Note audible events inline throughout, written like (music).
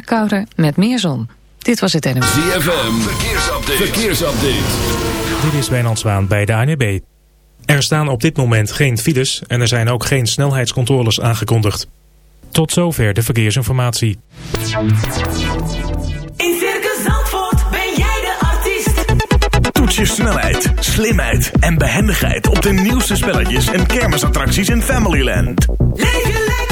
Kouder met meer zon. Dit was het NMV. ZFM, verkeersupdate. verkeersupdate. Dit is Wijnand Zwaan bij de ANB. Er staan op dit moment geen files en er zijn ook geen snelheidscontroles aangekondigd. Tot zover de verkeersinformatie. In Circus Zandvoort ben jij de artiest. Toets je snelheid, slimheid en behendigheid op de nieuwste spelletjes en kermisattracties in Familyland. Leef je lekker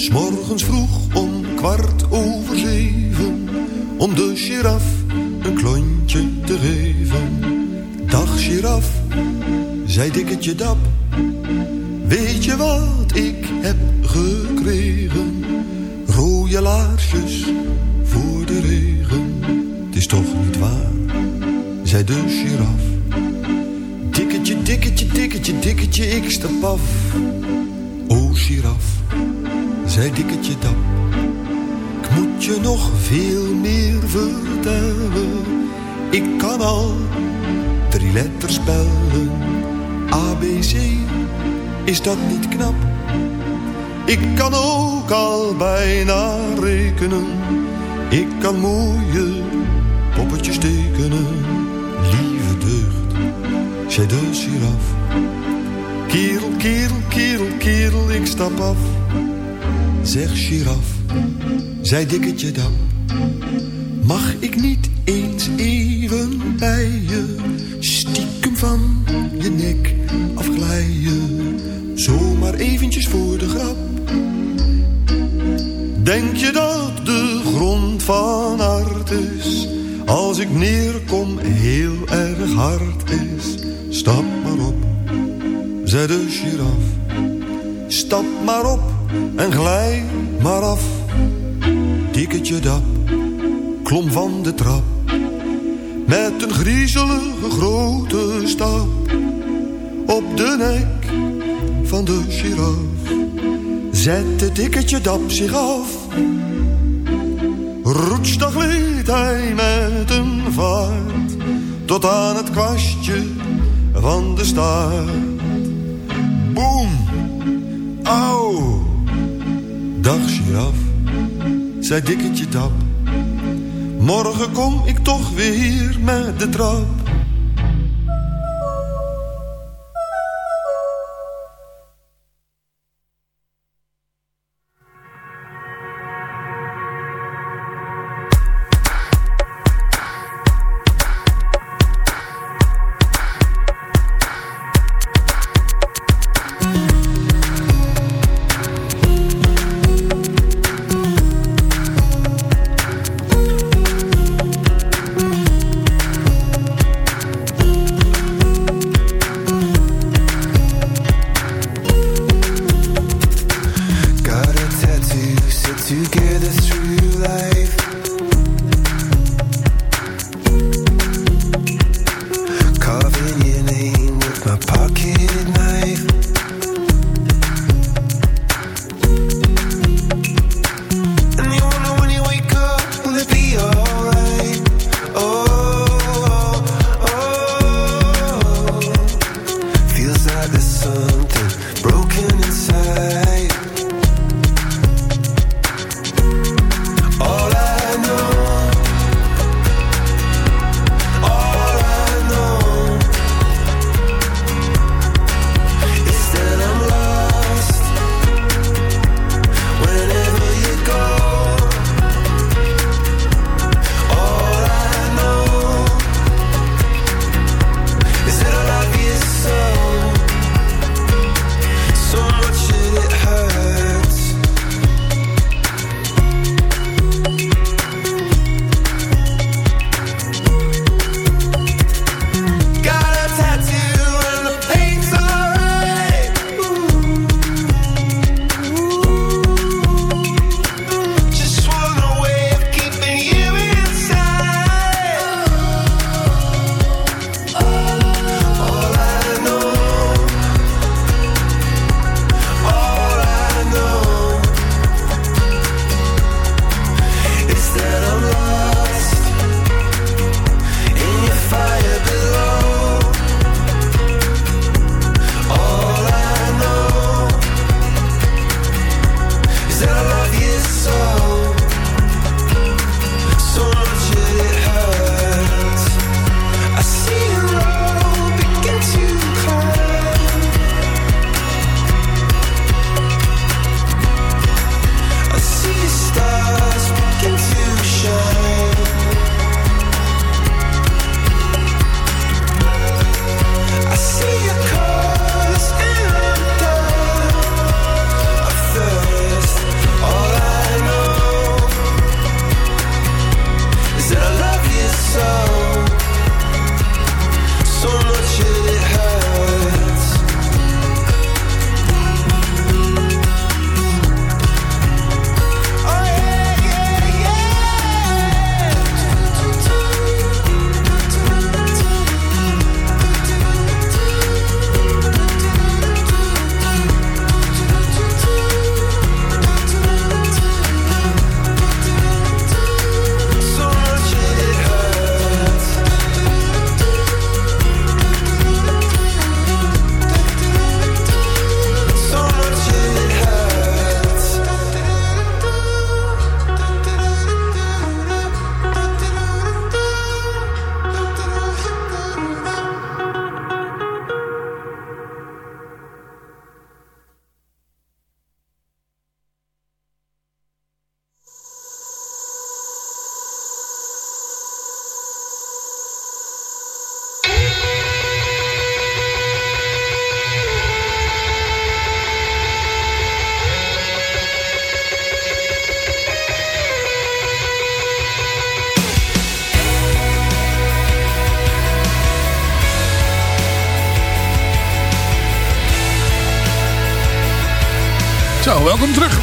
S'morgens vroeg om kwart over zeven. Om de giraf een klontje te geven. Dag giraf, zei dikketje dap. Weet je wat ik heb gekregen? Rode laarsjes voor de regen. Het is toch niet waar, zei de giraf. Dikketje, dikketje, dikketje, dikketje, ik stap af. Zei dikketje dap. Ik moet je nog veel meer vertellen. Ik kan al drie letters spellen. ABC, is dat niet knap? Ik kan ook al bijna rekenen. Ik kan mooie poppetjes tekenen. Lieve deugd, zei de giraf. Kerel, kerel, kerel, kerel, ik stap af. Zeg giraf, zei dikketje dap. Mag ik niet eens even bij je stiekem van je nek afglijden? Zomaar eventjes voor de grap. Denk je dat de grond van hart is? Als ik neerkom heel erg hard is. Stap maar op, zei de giraf. Stap maar op en glij maar af. Dikketje dap, klom van de trap. Met een griezelige grote stap. Op de nek van de giraf. Zette dikketje dap zich af. Roetsdag gleed hij met een vaart. Tot aan het kwastje van de staart. Boem! Au! Dag giraf, zei dikketje dap. Morgen kom ik toch weer met de trap.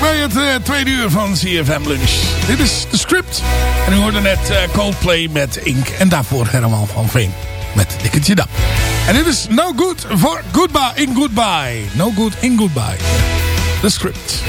Bij het eh, tweede uur van CFM Lunch. Dit is de script. En u hoorde net eh, Coldplay met Ink. En daarvoor Herman van Veen met Dikketje Dap. En dit is No Good for Goodbye in Goodbye. No Good in Goodbye. De script.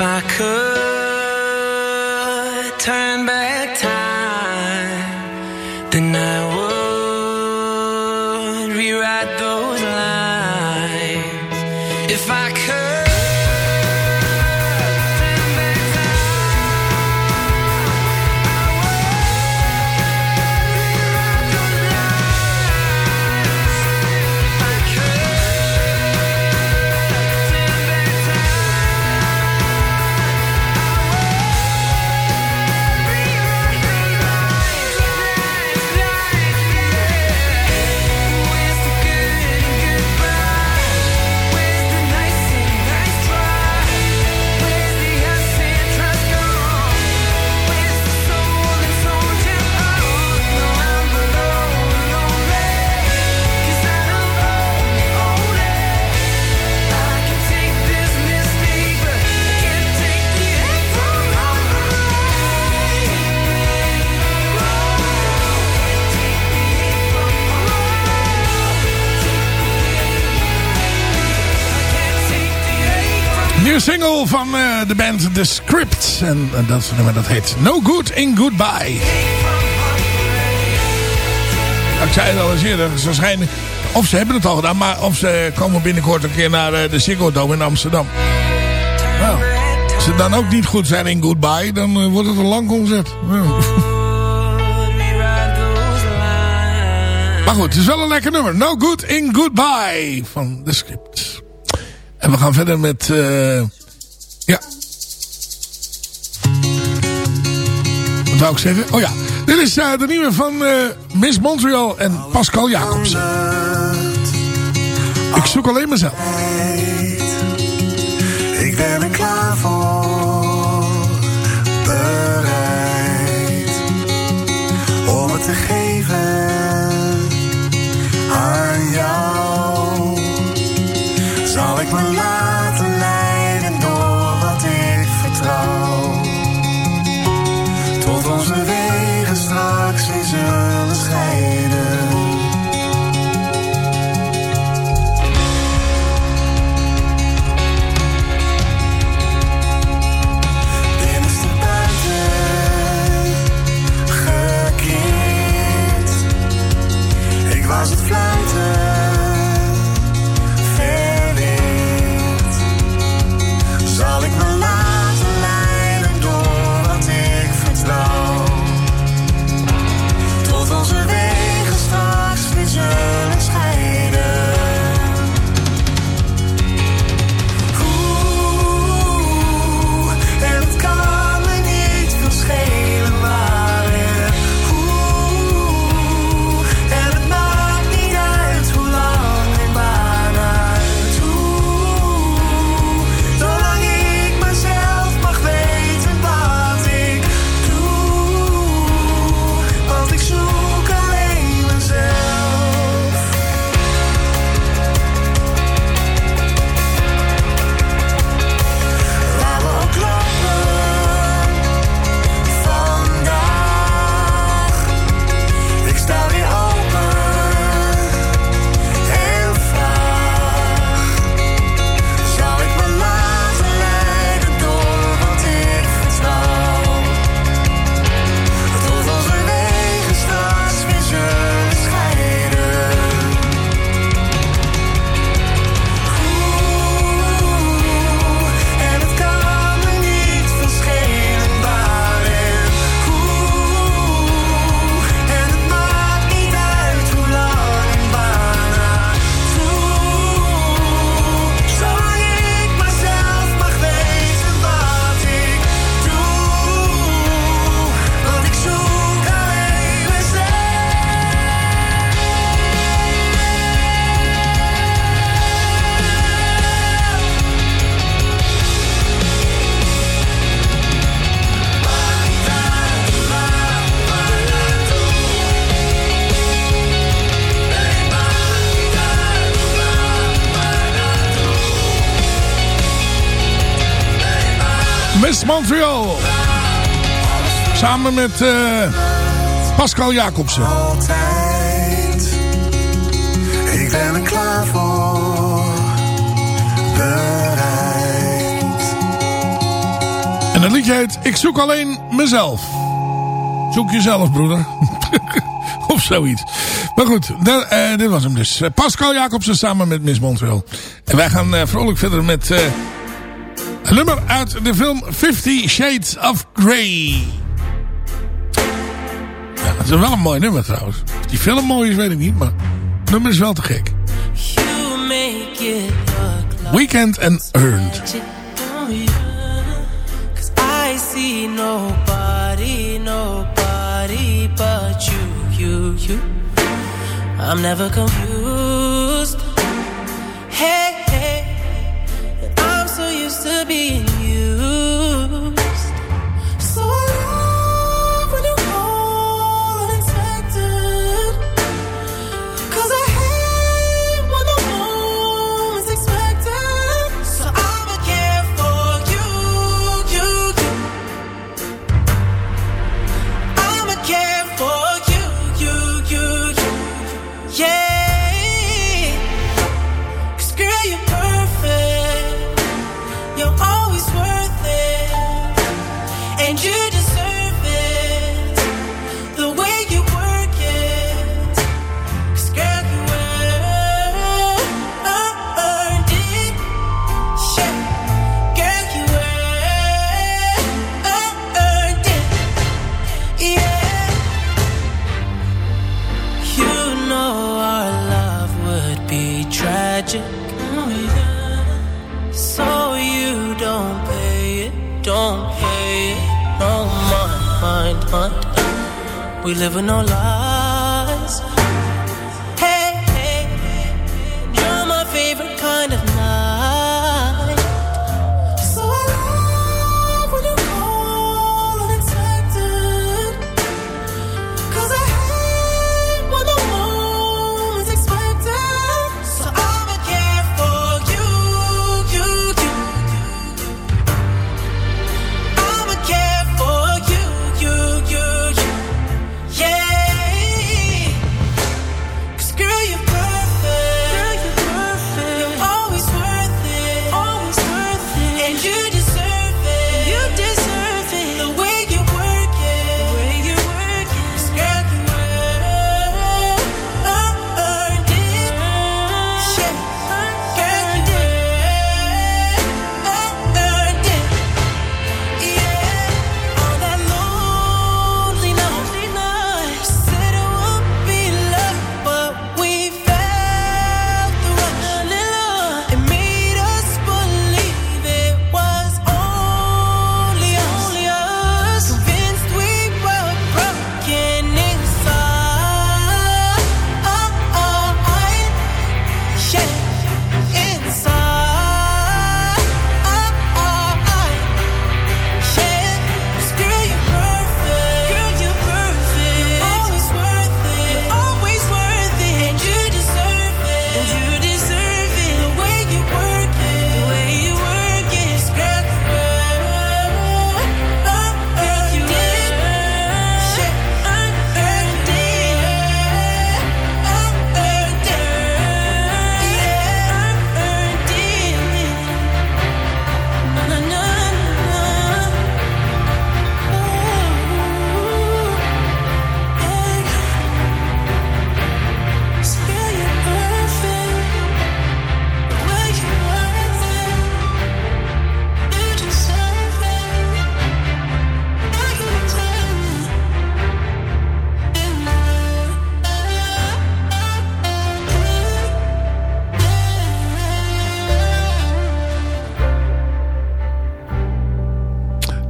If I could turn back Single van eh, de band The Script. En eh, dat nummer dat heet No Good in Goodbye. Ja, Ik zei het al eens eerder. Ze schijnen, of ze hebben het al gedaan. Maar of ze komen binnenkort een keer naar eh, de Ziggo Dome in Amsterdam. Nou, als ze dan ook niet goed zijn in Goodbye. Dan wordt het een lang concert. Maar goed, het is wel een lekker nummer. No Good in Goodbye van The Script. We gaan verder met... eh, ja. Wat wou ik zeggen? Oh ja. Dit is eh, de nieuwe van eh, Miss Montreal en Pascal Jacobsen. Ik zoek alleen mezelf. Montreal. Samen met eh, Pascal Jacobsen. Altijd, ik ben er klaar voor. Bereid. En het liedje heet Ik zoek alleen mezelf. Zoek jezelf, broeder. (laughs) of zoiets. Maar goed, eh, dit was hem dus. Pascal Jacobsen samen met Miss Montreal. En wij gaan eh, vrolijk verder met... Een nummer uit de film Fifty Shades of Grey. Ja, dat is wel een mooi nummer trouwens. Of die film mooi is, weet ik niet, maar het nummer is wel te gek. Weekend and Earned. I see nobody, nobody but you, you, you. I'm never confused. we living on love.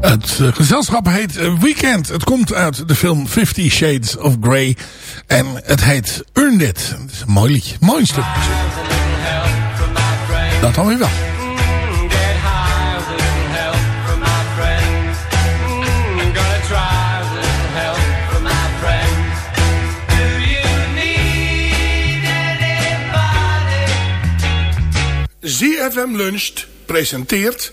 Het eh, gezelschap heet eh, Weekend. Het komt uit de film Fifty Shades of Grey. En het heet Earned It. Het is een mooi liedje. Mooi stuk. Dat dan weer wel. ZFM Luncht presenteert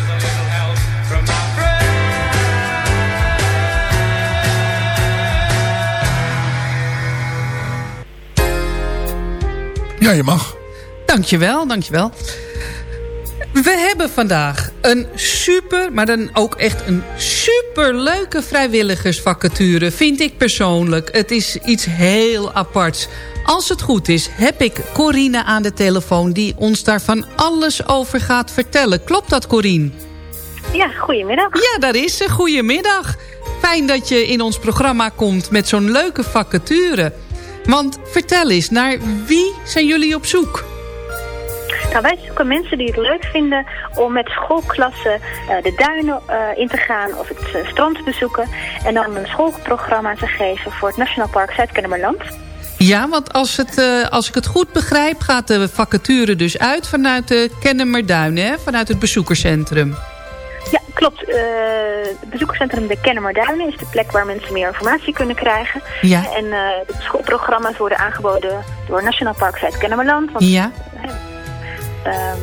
Ja, je mag. Dankjewel, dankjewel. We hebben vandaag een super, maar dan ook echt een super leuke vrijwilligersvacature, vind ik persoonlijk. Het is iets heel aparts. Als het goed is, heb ik Corine aan de telefoon die ons daar van alles over gaat vertellen. Klopt dat, Corine? Ja, goedemiddag. Ja, daar is ze. Goedemiddag. Fijn dat je in ons programma komt met zo'n leuke vacature. Want vertel eens, naar wie zijn jullie op zoek? Nou, wij zoeken mensen die het leuk vinden om met schoolklassen eh, de duinen eh, in te gaan of het eh, strand te bezoeken. En dan een schoolprogramma te geven voor het Nationaal Park Zuid-Kennemerland. Ja, want als, het, als ik het goed begrijp gaat de vacature dus uit vanuit de Kennemerduinen, hè? vanuit het bezoekerscentrum. Klopt. Eh, het bezoekerscentrum de Kennemerduinen is de plek waar mensen meer informatie kunnen krijgen. Ja. En eh, de schoolprogramma's worden aangeboden door Nationaal Park Zuid-Kennemerland. Want, Ja. ehm,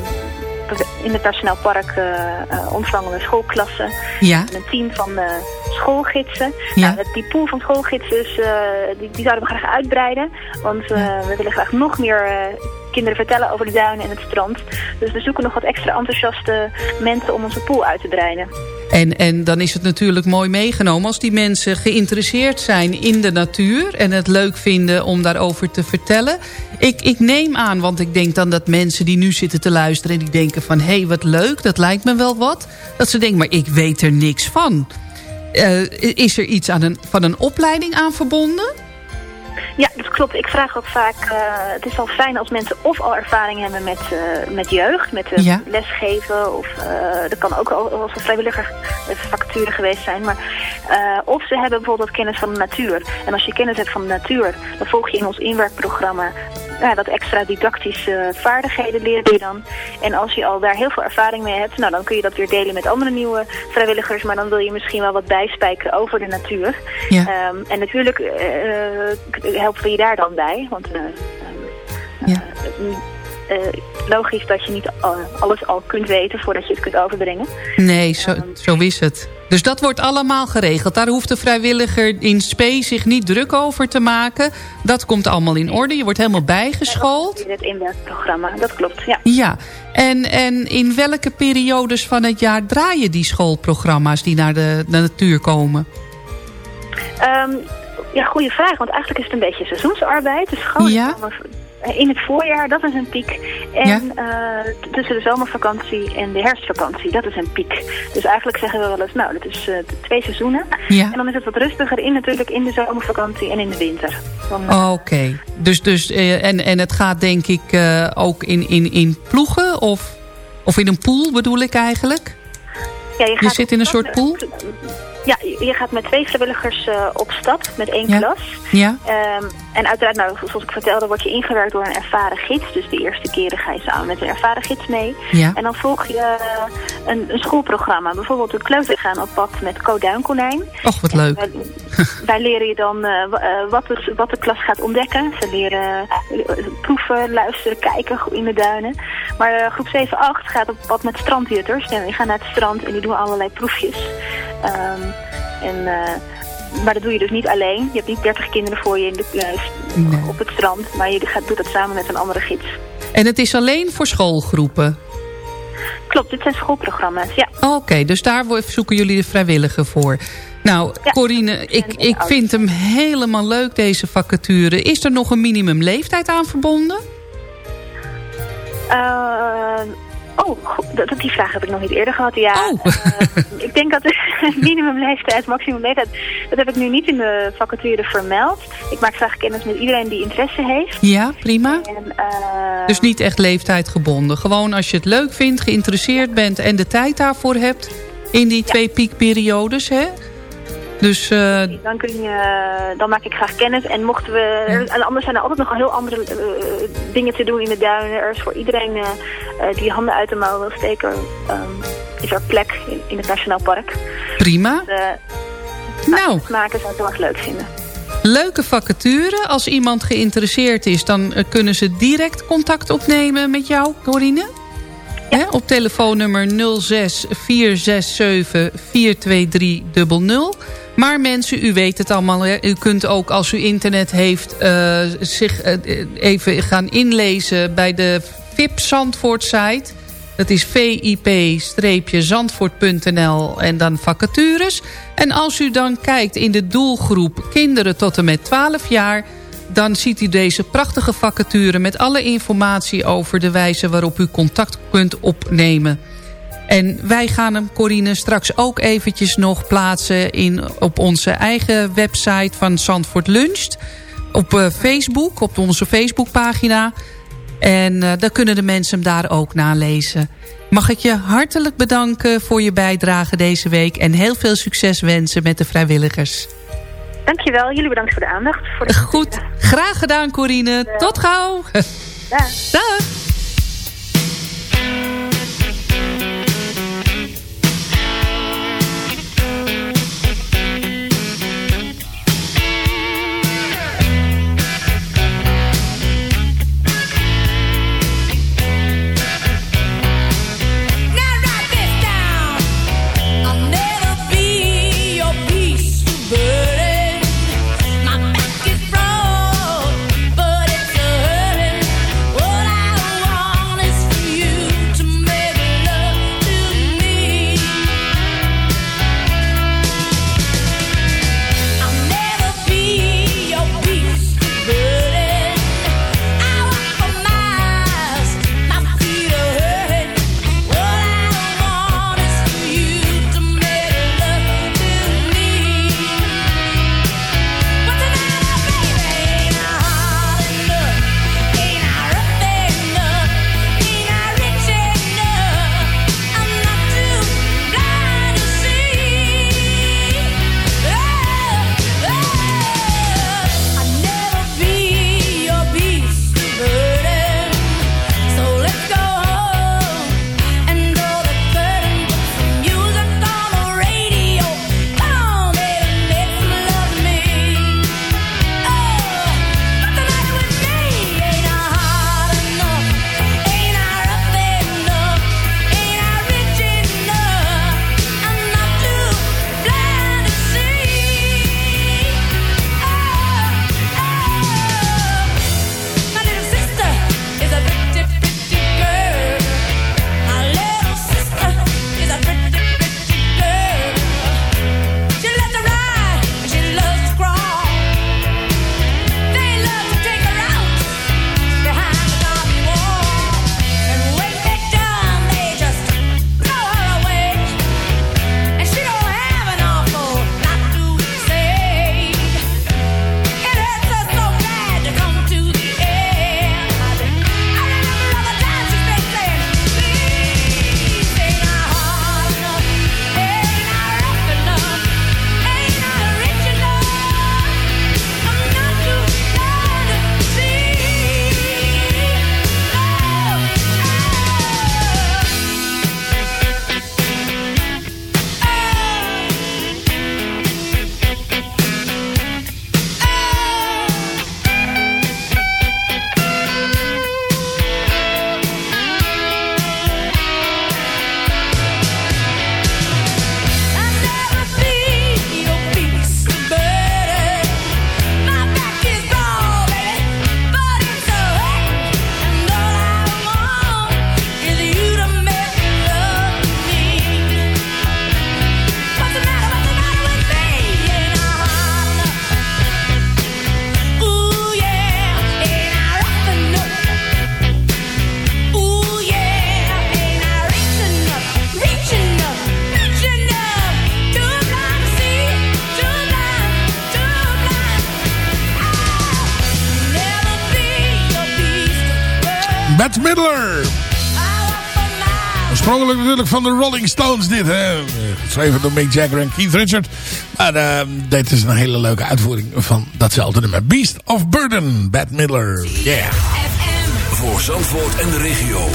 in het Nationaal Park eh, eh, ontvangen we schoolklassen. Ja. En een team van eh, schoolgidsen. Ja. Nou, die pool van schoolgidsen, eh, die, die zouden we graag uitbreiden. Want eh, we willen graag nog meer eh, kinderen vertellen over de duinen en het strand. Dus we zoeken nog wat extra enthousiaste mensen om onze pool uit te breiden. En, en dan is het natuurlijk mooi meegenomen als die mensen geïnteresseerd zijn in de natuur... en het leuk vinden om daarover te vertellen. Ik, ik neem aan, want ik denk dan dat mensen die nu zitten te luisteren... en die denken van, hé, hey, wat leuk, dat lijkt me wel wat. Dat ze denken, maar ik weet er niks van. Eh, is er iets aan een, van een opleiding aan verbonden? Ja, dat klopt. Ik vraag ook vaak, eh, het is al fijn als mensen of al ervaring hebben met, eh, met jeugd, met eh, Ja. lesgeven. Of dat kan ook al als een vrijwilliger vacature geweest zijn. Maar, of ze hebben bijvoorbeeld kennis van de natuur. En als je kennis hebt van de natuur, dan volg je in ons inwerkprogramma ja, wat extra didactische vaardigheden leren je dan. En als je al daar heel veel ervaring mee hebt, nou, dan kun je dat weer delen met andere nieuwe vrijwilligers. Maar dan wil je misschien wel wat bijspijkeren over de natuur. Ja. Ehm, en natuurlijk eh, helpen we je daar dan bij. Want eh, ehm, Ja. eh, eh, logisch dat je niet al- alles al kunt weten voordat je het kunt overbrengen. Nee, zo, zo is het. Dus dat wordt allemaal geregeld. Daar hoeft de vrijwilliger in spe zich niet druk over te maken. Dat komt allemaal in orde. Je wordt helemaal bijgeschoold. In het inwerkprogramma, dat klopt, ja. Ja, en, en in welke periodes van het jaar draaien die schoolprogramma's die naar de, de natuur komen? Ehm, ja, goede vraag, want eigenlijk is het een beetje seizoensarbeid. Dus gewoon Ja. in het voorjaar, dat is een piek. En eh, tussen de zomervakantie en de herfstvakantie, dat is een piek. Dus eigenlijk zeggen we wel eens, nou, dat is eh, twee seizoenen. Ja. En dan is het wat rustiger in natuurlijk in de zomervakantie en in de winter. Oké, dus, dus, eh, en, en het gaat denk ik eh, ook in, in, in ploegen of, of in een pool bedoel ik eigenlijk? Ja, Je gaat zit in een soort pool? Ja, je gaat met twee vrijwilligers eh, op stap, met één Ja. klas. Ja, Ehm, en uiteraard, nou, zoals ik vertelde, word je ingewerkt door een ervaren gids. Dus de eerste keren ga je samen met een ervaren gids mee. Ja. En dan volg je eh, een, een schoolprogramma. Bijvoorbeeld de kleuters gaan op pad met Co Duinkonijn. och wat leuk. Wij, (laughs) wij leren je dan eh, eh, wat, het, wat de klas gaat ontdekken. Ze leren eh, proeven, luisteren, kijken in de duinen. Maar groep 7-8 gaat op pad met strandjutters. En die gaan naar het strand en die doen allerlei proefjes. Ehm, en, maar dat doe je dus niet alleen. Je hebt niet 30 kinderen voor je in de, Nee. op het strand. Maar je gaat, doet dat samen met een andere gids. En het is alleen voor schoolgroepen? Klopt, dit zijn schoolprogramma's, ja. Oké, dus daar zoeken jullie de vrijwilliger voor. Nou, Corine, ik, ik vind hem helemaal leuk, deze vacature. Is er nog een minimumleeftijd aan verbonden? Eh, oh, dat, die vraag heb ik nog niet eerder gehad. Ja, Oh. eh, ik denk dat de (laughs) minimumleeftijd, maximumleeftijd, dat heb ik nu niet in de vacature vermeld. Ik maak graag kennis met iedereen die interesse heeft. Ja, prima. En, eh, Dus niet echt leeftijd gebonden. Gewoon als je het leuk vindt, geïnteresseerd bent en de tijd daarvoor hebt... in die twee piekperiodes, hè? Dus eh, dan, kun je, dan maak ik graag kennis. En mochten we. En anders zijn er altijd nog heel andere eh, dingen te doen in de duinen. Er is voor iedereen eh, eh, die handen uit de mouw wil steken. ehm, is er plek in, in het Nationaal Park. prima. Dus, eh, Nou. maken zou ik heel erg leuk vinden. Leuke vacature. Als iemand geïnteresseerd is, dan eh, kunnen ze direct contact opnemen met jou, Corine. Hè, op telefoonnummer 06 467 42300. Maar mensen, u weet het allemaal. U kunt ook als u internet heeft eh, zich eh, even gaan inlezen bij de VIP Zandvoort site. Dat is vip-zandvoort.nl en dan vacatures. En als u dan kijkt in de doelgroep kinderen tot en met 12 jaar... dan ziet u deze prachtige vacature met alle informatie over de wijze waarop u contact kunt opnemen. En wij gaan hem, Corine, straks ook eventjes nog plaatsen in, op onze eigen website van Zandvoort Luncht. Op eh, Facebook, op onze Facebookpagina. En uh, dan kunnen de mensen hem daar ook nalezen. Mag ik je hartelijk bedanken voor je bijdrage deze week... en heel veel succes wensen met de vrijwilligers. Dankjewel, jullie bedankt voor de aandacht. Voor de Goed, graag gedaan Corine. Tot gauw. (laughs) Dag. Dag. Natuurlijk van de Rolling Stones dit. Hè? Geschreven door Mick Jagger en Keith Richard. Maar uh, dit is een hele leuke uitvoering van datzelfde nummer. Beast of Burden, Bad Midler. Yeah. Voor Zandvoort en de regio.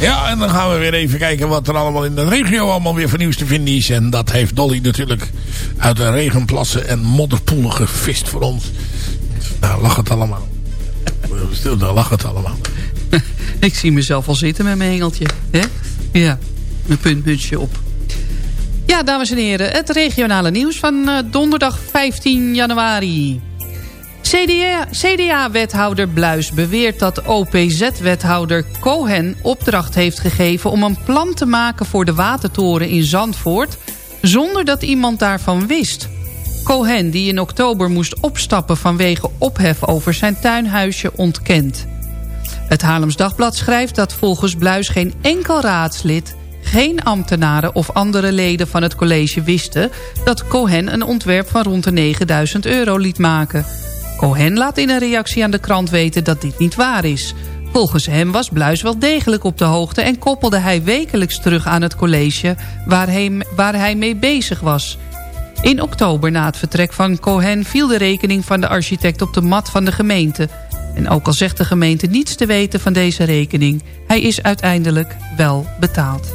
Ja, en dan gaan we weer even kijken wat er allemaal in de regio allemaal weer van nieuws te vinden is. En dat heeft Dolly natuurlijk uit de regenplassen en modderpoelen gevist voor ons. Nou, lach het allemaal. (laughs) Stil, daar lach het allemaal. Ik zie mezelf al zitten met mijn hengeltje. Hè? Ja, een puntmutsje op. Ja, dames en heren, het regionale nieuws van uh, donderdag 15 januari. CDA-wethouder CDA Bluis beweert dat OPZ-wethouder Cohen opdracht heeft gegeven... om een plan te maken voor de watertoren in Zandvoort... zonder dat iemand daarvan wist. Cohen, die in oktober moest opstappen vanwege ophef over zijn tuinhuisje, ontkent. Het Haarlems Dagblad schrijft dat volgens Bluis geen enkel raadslid... geen ambtenaren of andere leden van het college wisten... dat Cohen een ontwerp van rond de 9000 euro liet maken... Cohen laat in een reactie aan de krant weten dat dit niet waar is. Volgens hem was Bluis wel degelijk op de hoogte... en koppelde hij wekelijks terug aan het college waar hij, waar hij mee bezig was. In oktober na het vertrek van Cohen viel de rekening van de architect op de mat van de gemeente. En ook al zegt de gemeente niets te weten van deze rekening... hij is uiteindelijk wel betaald.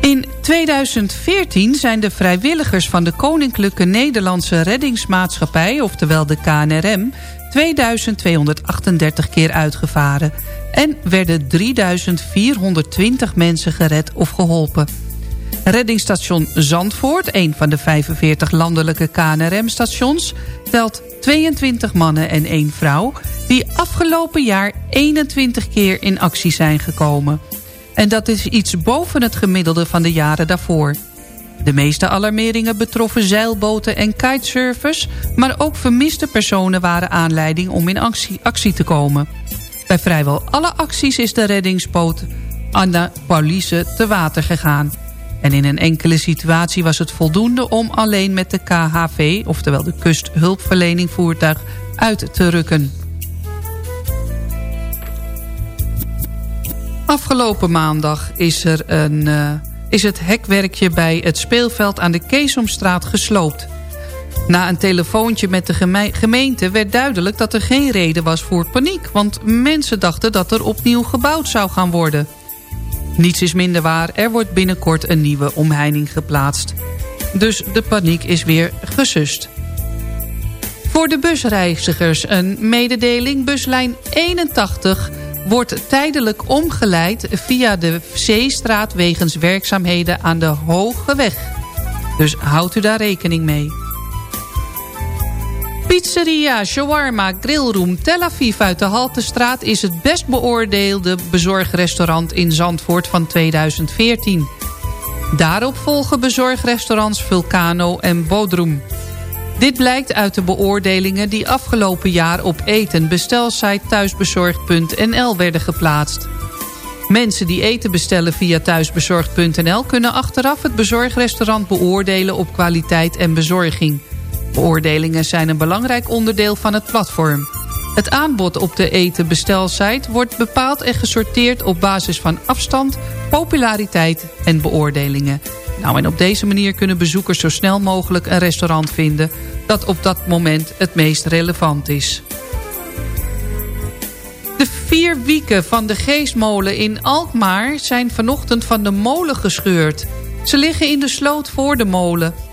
In 2014 zijn de vrijwilligers van de Koninklijke Nederlandse Reddingsmaatschappij... oftewel de KNRM, 2238 keer uitgevaren... en werden 3420 mensen gered of geholpen. Reddingsstation Zandvoort, een van de 45 landelijke KNRM-stations... telt 22 mannen en 1 vrouw... die afgelopen jaar 21 keer in actie zijn gekomen... En dat is iets boven het gemiddelde van de jaren daarvoor. De meeste alarmeringen betroffen zeilboten en kitesurfers... maar ook vermiste personen waren aanleiding om in actie, actie te komen. Bij vrijwel alle acties is de reddingsboot Anna Paulice te water gegaan. En in een enkele situatie was het voldoende om alleen met de KHV... oftewel de kusthulpverlening voertuig, uit te rukken. Afgelopen maandag is, er een, uh, is het hekwerkje bij het speelveld aan de Keesomstraat gesloopt. Na een telefoontje met de gemeente werd duidelijk dat er geen reden was voor paniek... want mensen dachten dat er opnieuw gebouwd zou gaan worden. Niets is minder waar, er wordt binnenkort een nieuwe omheining geplaatst. Dus de paniek is weer gesust. Voor de busreizigers een mededeling. Buslijn 81 wordt tijdelijk omgeleid via de Zeestraat... wegens werkzaamheden aan de Hoge Weg. Dus houdt u daar rekening mee. Pizzeria, shawarma, grillroom Tel Aviv uit de Haltestraat... is het best beoordeelde bezorgrestaurant in Zandvoort van 2014. Daarop volgen bezorgrestaurants Vulcano en Bodrum. Dit blijkt uit de beoordelingen die afgelopen jaar op eten bestelsite thuisbezorgd.nl werden geplaatst. Mensen die eten bestellen via thuisbezorgd.nl kunnen achteraf het bezorgrestaurant beoordelen op kwaliteit en bezorging. Beoordelingen zijn een belangrijk onderdeel van het platform. Het aanbod op de eten-bestelsite wordt bepaald en gesorteerd op basis van afstand, populariteit en beoordelingen. Nou, en op deze manier kunnen bezoekers zo snel mogelijk een restaurant vinden... dat op dat moment het meest relevant is. De vier wieken van de Geesmolen in Alkmaar zijn vanochtend van de molen gescheurd. Ze liggen in de sloot voor de molen.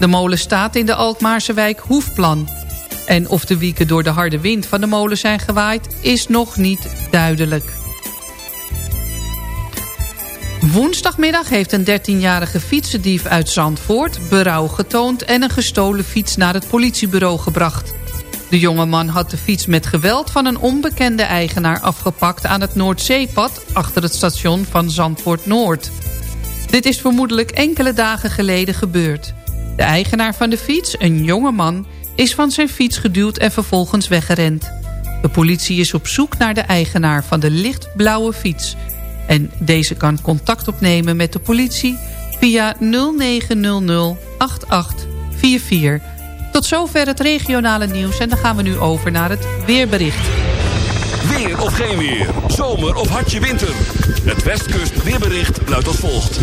De molen staat in de Alkmaarse wijk Hoefplan. En of de wieken door de harde wind van de molen zijn gewaaid... is nog niet duidelijk. Woensdagmiddag heeft een 13-jarige fietsendief uit Zandvoort... berouw getoond en een gestolen fiets naar het politiebureau gebracht. De jonge man had de fiets met geweld van een onbekende eigenaar afgepakt... aan het Noordzeepad achter het station van Zandvoort Noord. Dit is vermoedelijk enkele dagen geleden gebeurd. De eigenaar van de fiets, een jonge man, is van zijn fiets geduwd en vervolgens weggerend. De politie is op zoek naar de eigenaar van de lichtblauwe fiets... En deze kan contact opnemen met de politie via 0900 8844. Tot zover het regionale nieuws en dan gaan we nu over naar het weerbericht. Weer of geen weer. Zomer of hartje winter. Het Westkust weerbericht luidt als volgt.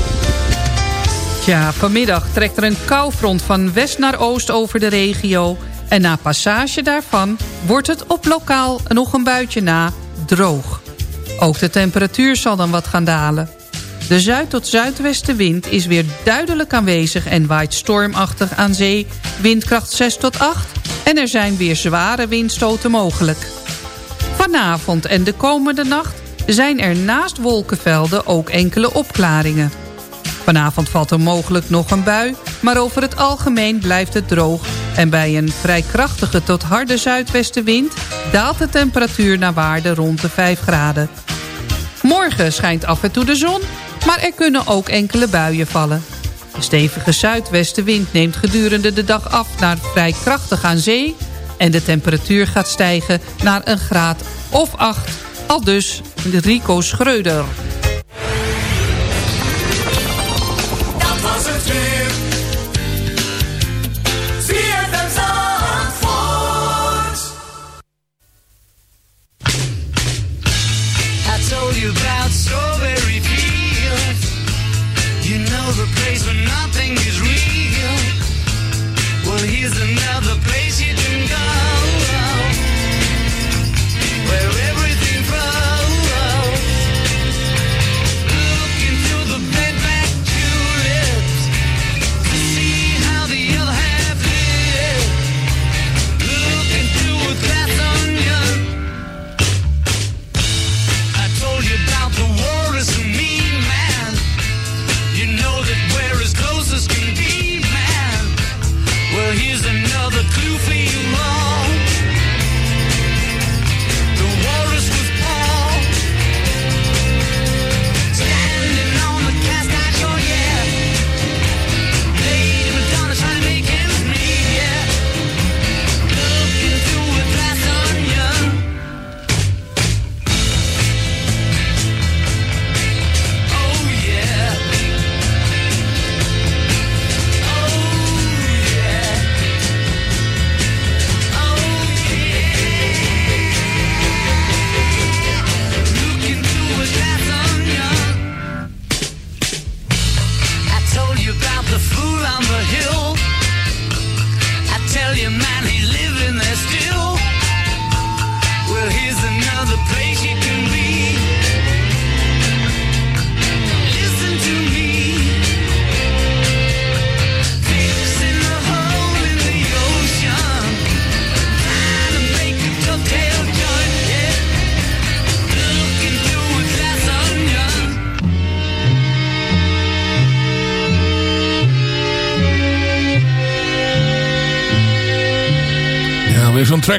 Tja, vanmiddag trekt er een koufront van west naar oost over de regio... en na passage daarvan wordt het op lokaal nog een buitje na droog. Ook de temperatuur zal dan wat gaan dalen. De zuid- tot zuidwestenwind is weer duidelijk aanwezig... en waait stormachtig aan zee, windkracht 6 tot 8... en er zijn weer zware windstoten mogelijk. Vanavond en de komende nacht zijn er naast wolkenvelden ook enkele opklaringen. Vanavond valt er mogelijk nog een bui, maar over het algemeen blijft het droog... en bij een vrij krachtige tot harde zuidwestenwind... daalt de temperatuur naar waarde rond de 5 graden. Morgen schijnt af en toe de zon, maar er kunnen ook enkele buien vallen. De stevige zuidwestenwind neemt gedurende de dag af naar vrij krachtig aan zee... en de temperatuur gaat stijgen naar een graad of 8. Al dus Rico Schreuder.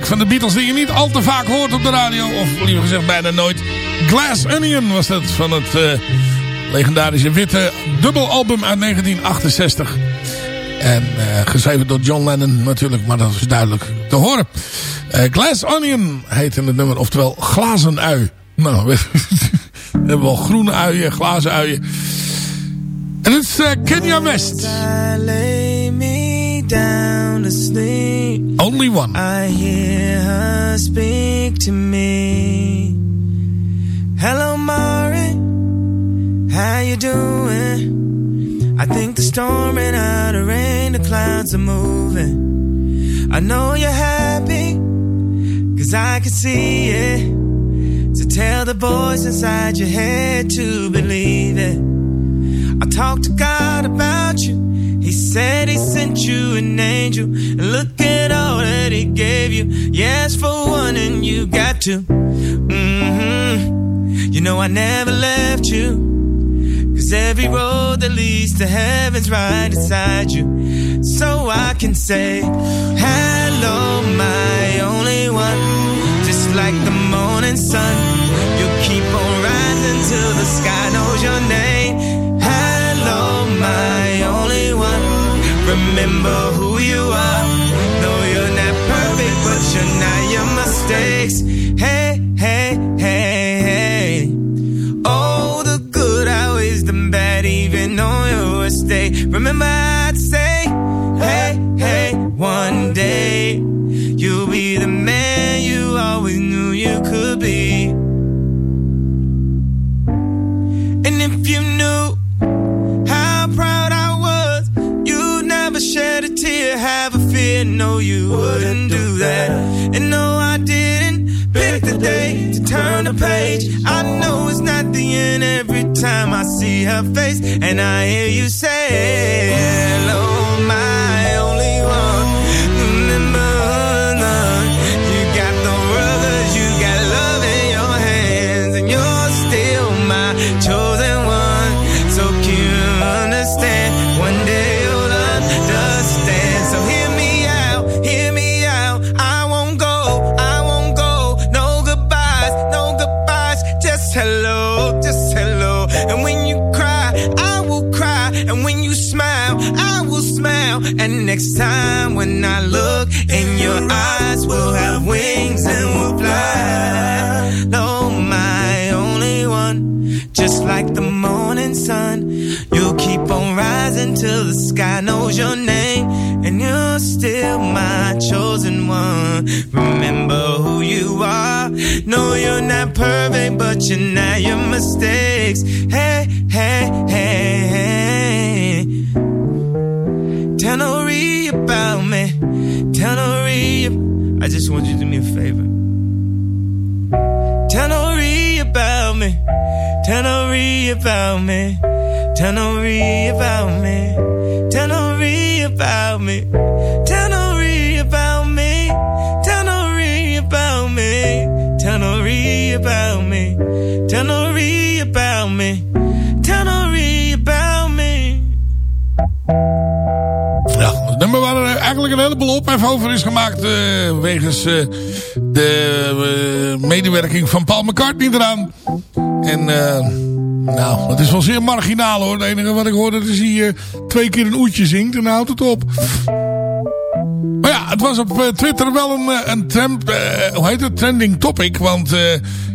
Van de Beatles die je niet al te vaak hoort op de radio. Of liever gezegd bijna nooit. Glass Onion was dat van het eh, legendarische witte dubbelalbum uit 1968. En eh, geschreven door John Lennon natuurlijk, maar dat is duidelijk te horen. Eh, Glass Onion heette het nummer, oftewel glazen ui. Nou, (laughs) we hebben wel groene uien, glazen uien. En het is Kenya West. I lay me down to sleep. Only one. I hear her speak to me. Hello, Mari. How you doing? I think the storm ran out of rain. The clouds are moving. I know you're happy. Cause I can see it. So tell the voice inside your head to believe it. I talked to God about you. Said he sent you an angel. And look at all that he gave you. Yes, for one, and you got to. hmm You know, I never left you. Cause every road that leads to heaven's right inside you. So I can say, Hello, my only one. Just like the morning sun. You keep on rising till the sky knows your name. Remember who you are. No, you're not perfect, but you're not your mistakes. Hey, hey, hey, hey. Oh, the good outweighs the bad, even on your estate. Remember, I'd say, hey, hey, one day you'll be the man you always knew you could be. Saying no, you wouldn't do that. And no, I didn't pick the day to turn the page. I know it's not the end every time I see her face, and I hear you say, Hello, my like the morning sun, you'll keep on rising till the sky knows your name. And you're still my chosen one. Remember who you are. No, you're not perfect, but you're not your mistakes. Hey, hey, hey, hey. Tell Nori about me. Tell Nori. I just want you to do me a favor. Tell Nori about me. Tell about me. Tell Nori about me. Tell Nori about me. Tell Nori about me. Tell Nori about me. Tell Nori about me. Tell Nori about me. Tell Nori about me. Waar er eigenlijk een heleboel ophef over is gemaakt... eh, wegens eh, de eh, medewerking van Paul McCartney eraan. En nou, het is wel zeer marginaal hoor. Het enige wat ik hoorde is hij twee keer een oetje zingt en houdt het op. Maar ja, het was op Twitter wel een, een trend, hoe heet het, trending topic. Want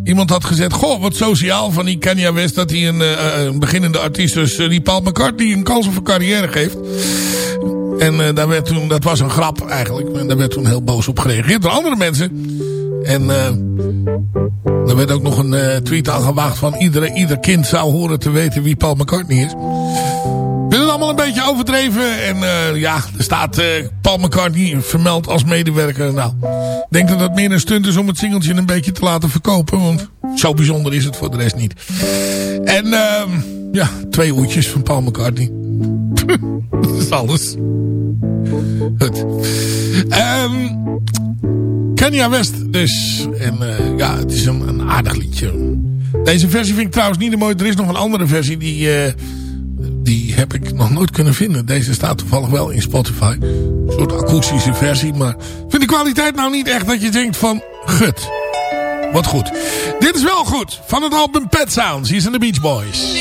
iemand had gezegd, goh, wat sociaal van die Kanye West... dat hij een, beginnende artiest, dus die Paul McCartney, een kans op een carrière geeft. En eh, daar werd toen, dat was een grap eigenlijk. En daar werd toen heel boos op gereageerd door andere mensen. En eh er werd ook nog een eh, tweet aan gewaagd van... Iedere, ieder kind zou horen te weten wie Paul McCartney is. Ik vind het allemaal een beetje overdreven. En ja, er staat Paul McCartney vermeld als medewerker. Nou, ik denk dat dat meer een stunt is om het singeltje een beetje te laten verkopen. Want zo bijzonder is het voor de rest niet. En ehm, ja, twee oetjes van Paul McCartney. (laughs) dat is alles. Goed. Ehm Kenya West dus. En eh, ja, het is een, een aardig liedje. Deze versie vind ik trouwens niet de mooie. Er is nog een andere versie die... eh, die heb ik nog nooit kunnen vinden. Deze staat toevallig wel in Spotify. Een soort akoestische versie. Maar vind de kwaliteit nou niet echt dat je denkt van... Gut. Wat goed. Dit is wel goed. Van het album Pet Sounds. Hier zijn de Beach Boys.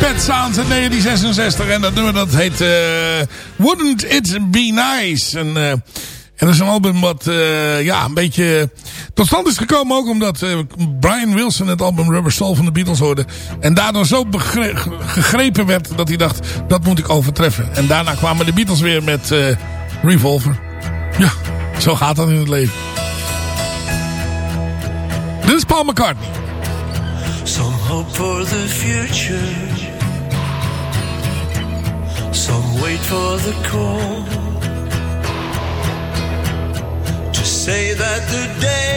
Pet Sounds uit 1966. En dat nummer dat heet eh, Wouldn't It Be Nice. En, eh, en dat is een album wat eh, ja, een beetje tot stand is gekomen ook omdat Brian Wilson het album Rubber Soul van de Beatles hoorde. En daardoor zo gegrepen werd dat hij dacht, dat moet ik overtreffen. En daarna kwamen de Beatles weer met Revolver. Ja, zo gaat dat in het leven. Dit is Paul McCartney. Some hope for the future. Wait for the call. To say that the days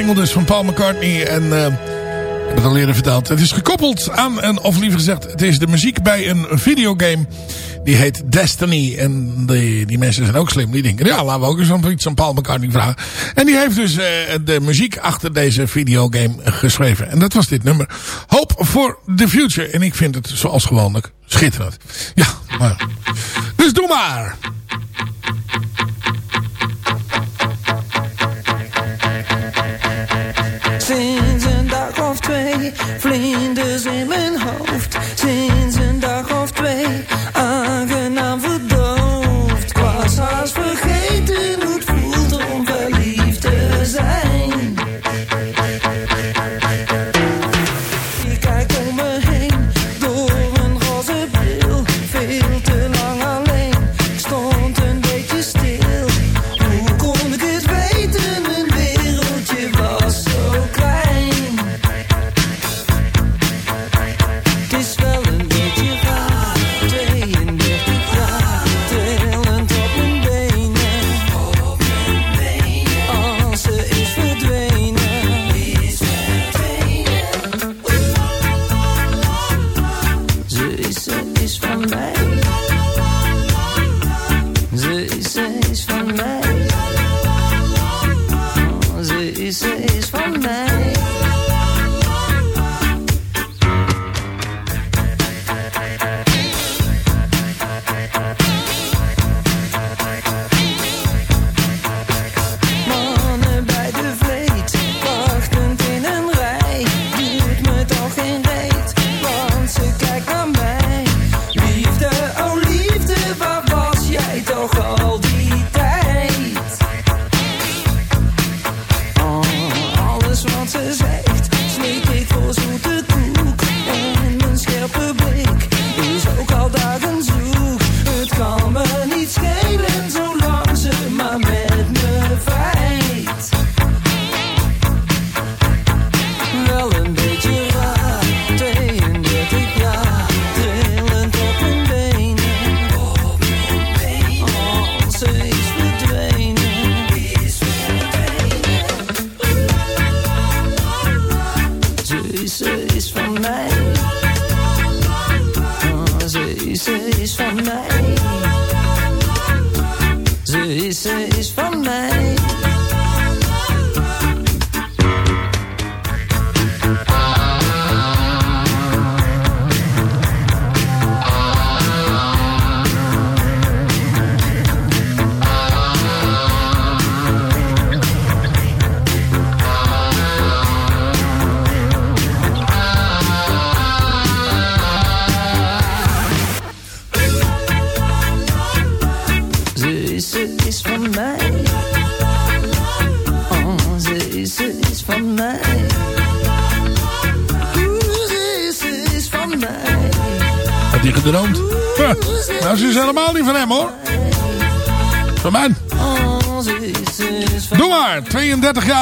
single dus van Paul McCartney. En eh, ik heb het al eerder verteld. Het is gekoppeld aan, een, of liever gezegd, het is de muziek bij een videogame. Die heet Destiny. En die, die mensen zijn ook slim. Die denken, ja, laten we ook eens iets aan Paul McCartney vragen. En die heeft dus eh, de muziek achter deze videogame geschreven. En dat was dit nummer. Hope for the Future. En ik vind het zoals gewoonlijk schitterend. Ja, maar... Dus doe maar! Sinds een dag of twee, vlinders in mijn hoofd. Sinds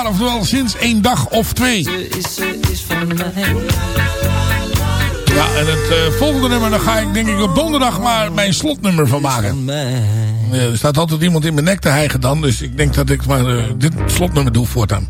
jaar, oftewel sinds één dag of twee. Ja, en het eh, volgende nummer, daar ga ik denk ik op donderdag maar mijn slotnummer van maken. Ja, er staat altijd iemand in mijn nek te hijgen dan, dus ik denk dat ik maar eh, dit slotnummer doe voortaan.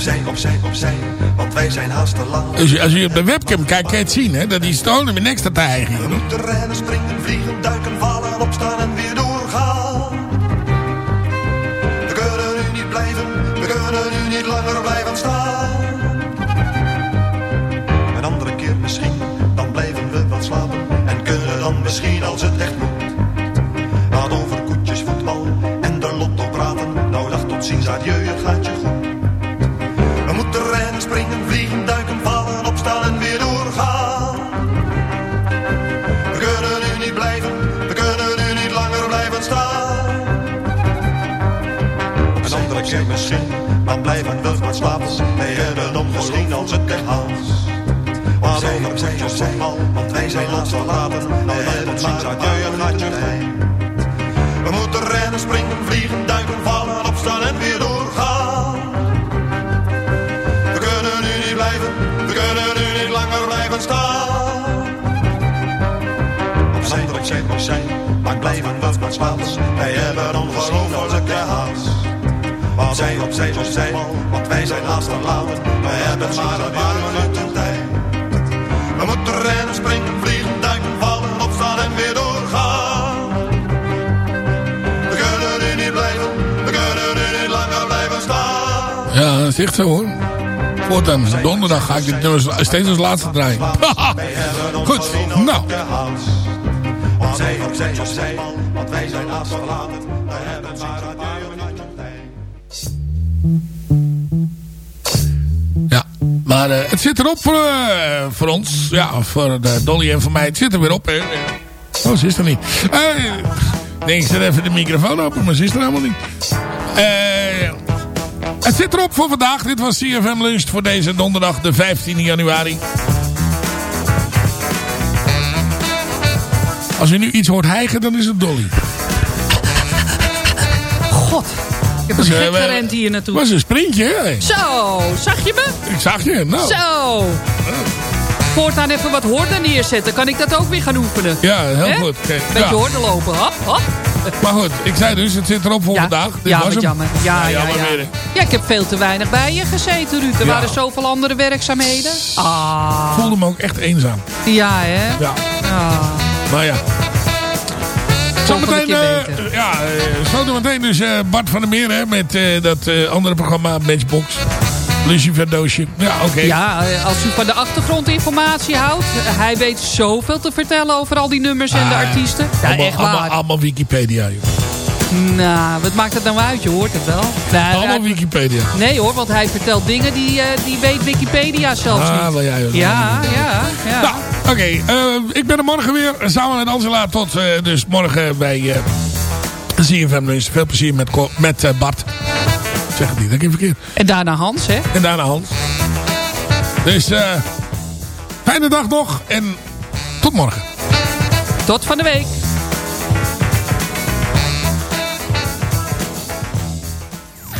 Opzij, opzij, opzij. Want wij zijn haast te laat. Dus als je op de webcam kijkt, kan je het zien, hè? Dat die mijn nek staat te hijgen. We moeten rennen, springen, vliegen, duiken, vallen, opstaan en weer doorgaan. Blijven we maar slapen. Wij hebben misschien als het echt haast. Maar over zijn of voetbal, want wij zijn laatst verlaten. Nou hebben het maar adieu, het gaat je goed. We moeten rennen, springen, vliegen, duiken, vallen, opstaan en weer doorgaan. We kunnen nu niet blijven, we kunnen nu niet langer blijven staan. Opzij, opzij, opzij, maar blijven we maar. Opzij, opzij, opzij, want wij zijn haast te laten. Wij hebben maar een paar minuten tijd. We moeten rennen, springen, vliegen, duiken, vallen, opstaan en weer doorgaan. We kunnen nu niet blijven, we kunnen nu niet langer blijven staan. Ja, dat is echt zo hoor. Voortaan, donderdag ga ik dit nummer steeds als laatste draaien. (laughs) Goed, nou. Opzij, opzij, opzij, want wij zijn haast verlaten. Het zit erop voor, eh, voor ons. Ja, voor Dolly en voor mij. Het zit er weer op. Hè. Oh, ze is er niet. Eh, nee, ik zet even de microfoon open, maar ze is er helemaal niet. Eh, het zit erop voor vandaag. Dit was CFM Lunch voor deze donderdag, de 15 januari. Als u nu iets hoort hijgen, dan is het Dolly. Heb een gek gerend hier naartoe. was een sprintje, hè? Zo, zag je me? Ik zag je, nou. Zo. Voortaan even wat horden neerzetten. Kan ik dat ook weer gaan oefenen? Ja, heel goed. Oké, Beetje ja. horden lopen, hop, hop. Maar goed, ik zei dus, het zit erop voor vandaag. Dit ja, was hem. jammer. Ja, ja, jammer ja. Ja, ik heb veel te weinig bij je gezeten, Ruud. Er waren zoveel andere werkzaamheden. Ah. Ik voelde me ook echt eenzaam. Ja, hè? Ja. Ah. Maar ja. Zometeen, keer eh, ja, eh, zometeen dus eh, Bart van der Meer hè, met dat andere programma Matchbox. Lucifer doosje. Ja, oké. Ja, als u van de achtergrondinformatie houdt. Hij weet zoveel te vertellen over al die nummers en de Ah, artiesten. Ja, allemaal, echt waar. Allemaal, allemaal Wikipedia. Joh. Nou, wat maakt het nou uit? Je hoort het wel. Nou, allemaal Wikipedia. Nee hoor, want hij vertelt dingen die, eh, die weet Wikipedia zelfs Ah, niet. wel jij ook. ja, ja, ja. Nou, oké. eh, ik ben er morgen weer samen met Angela. Tot eh, dus morgen bij ZFM Lunch. Veel plezier met, met Bart. Ik zeg het niet, dat ik verkeerd. En daarna Hans, hè? En daarna Hans. Dus eh fijne dag nog en tot morgen. Tot van de week.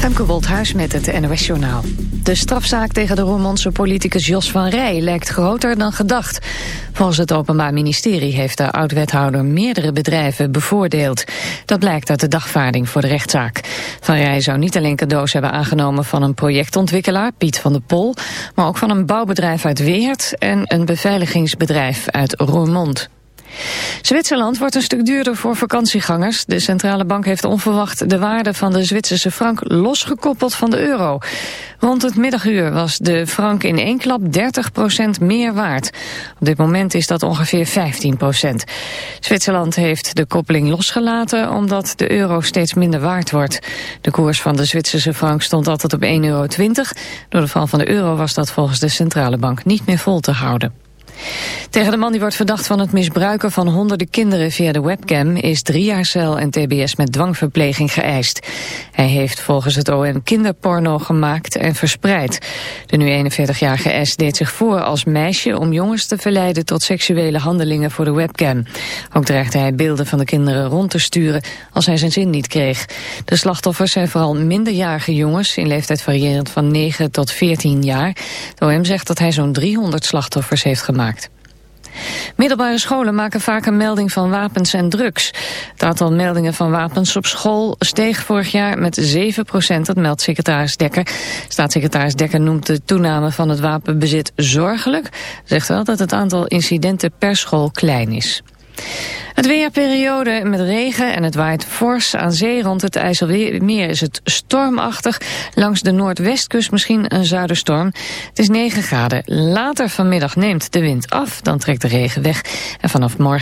Femke Wolthuis met het NOS Journaal. De strafzaak tegen de Roermondse politicus Jos van Rij lijkt groter dan gedacht. Volgens het Openbaar Ministerie heeft de oud-wethouder meerdere bedrijven bevoordeeld. Dat blijkt uit de dagvaarding voor de rechtszaak. Van Rij zou niet alleen cadeaus hebben aangenomen van een projectontwikkelaar, Piet van der Pol, maar ook van een bouwbedrijf uit Weert en een beveiligingsbedrijf uit Roermond. Zwitserland wordt een stuk duurder voor vakantiegangers. De centrale bank heeft onverwacht de waarde van de Zwitserse frank losgekoppeld van de euro. Rond het middaguur was de frank in één klap 30% meer waard. Op dit moment is dat ongeveer 15%. Zwitserland heeft de koppeling losgelaten omdat de euro steeds minder waard wordt. De koers van de Zwitserse frank stond altijd op 1,20 euro. Door de val van de euro was dat volgens de centrale bank niet meer vol te houden. Tegen de man die wordt verdacht van het misbruiken van honderden kinderen via de webcam is drie jaar cel en tbs met dwangverpleging geëist. Hij heeft volgens het OM kinderporno gemaakt en verspreid. De nu 41-jarige S deed zich voor als meisje om jongens te verleiden tot seksuele handelingen voor de webcam. Ook dreigde hij beelden van de kinderen rond te sturen als hij zijn zin niet kreeg. De slachtoffers zijn vooral minderjarige jongens in leeftijd variërend van 9 tot 14 jaar. De OM zegt dat hij zo'n 300 slachtoffers heeft gemaakt. Middelbare scholen maken vaak een melding van wapens en drugs. Het aantal meldingen van wapens op school steeg vorig jaar met 7% dat meldt secretaris Dekker. Staatssecretaris Dekker noemt de toename van het wapenbezit zorgelijk. Zegt wel dat het aantal incidenten per school klein is. Het weerperiode met regen en het waait fors aan zee rond het IJsselmeer is het stormachtig. Langs de noordwestkust misschien een zuiderstorm. Het is 9 graden. Later vanmiddag neemt de wind af, dan trekt de regen weg. En vanaf morgen